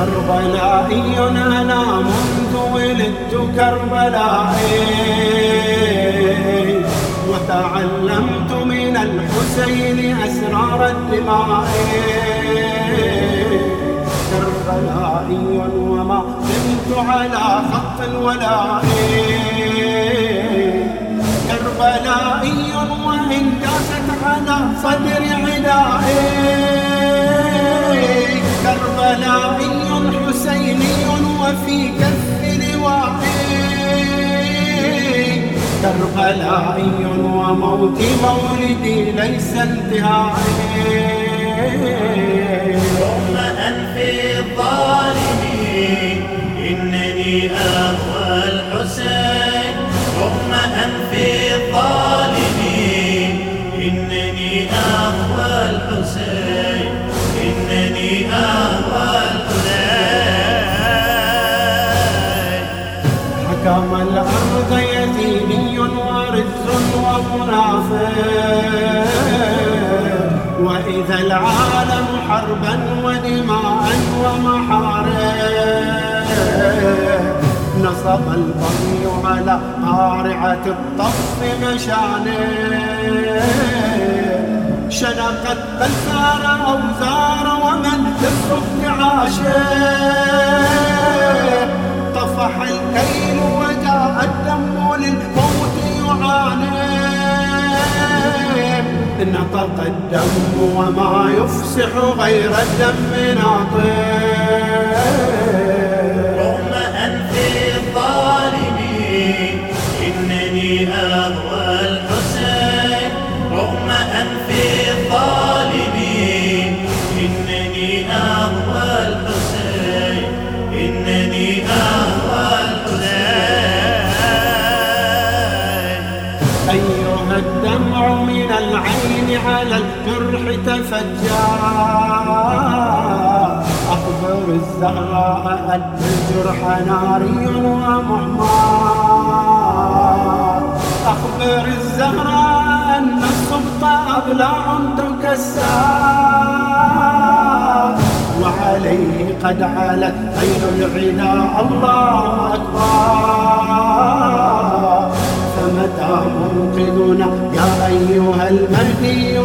كربلائي أنا منذ ولدت كربلائي وتعلمت من الحسين أسرار الدماء كربلائي وما نمت على خط الولاء كربلائي وإن داست على صدر عدائي. وفي كف لوائي كربلائي وموتي مولدي ليس انتهائي. الظالمين إنني أهوى الحسين. رغم أنف وإذا العالم حربا ودماء ومحارب نصب البغي على قارعة الطف مشانه شنقت بلسار أوزار ومن للصبح عاشه نطق الدم وما يفسح غير الدم ناطق. رغم أنف الظالمين إنني أهوى الحسين. رغم أنف تفجر أخبر الزهراء أن الجرح ناري ومحمى أخبر الزهراء أن الصبط أضلاع تكسى وعليه قد علت عين العدا الله أكبر. فمتى منقذنا يا أيها المهدي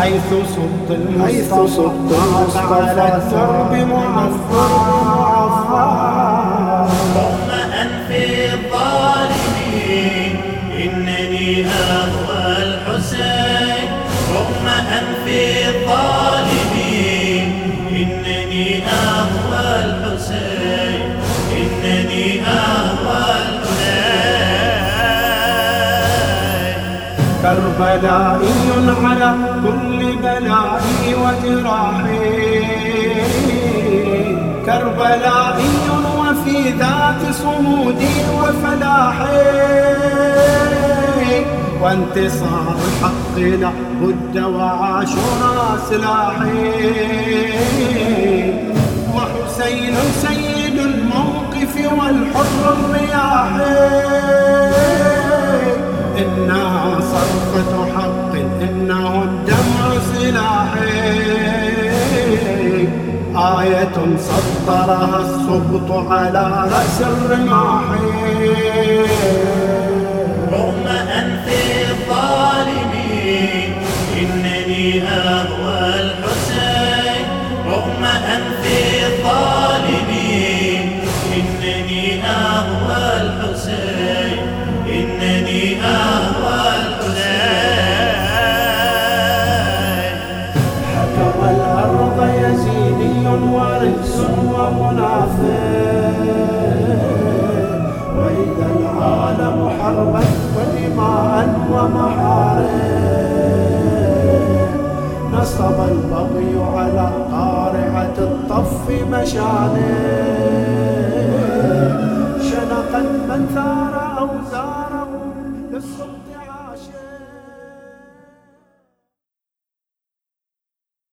حيث صد المصطفى على الدرب معفى رغم أنف الظالمين إنني أهوى الحسين. رغم أنف الظالمين إنني أهوى الحسين. كربلائي على كل بلائي وجراحي. كربلائي وفي ذات صمودي وفلاحي. وانتصار الحق لا بد وعاشرا سلاحي. وحسين سيد الموقف والحر الرياحي. سلاحي آية سطرها السبط على رأس الرماح رغم أنف الظالمين إنني أهوى الحسين. رغم أنف الظالمين إنني أهوى الطف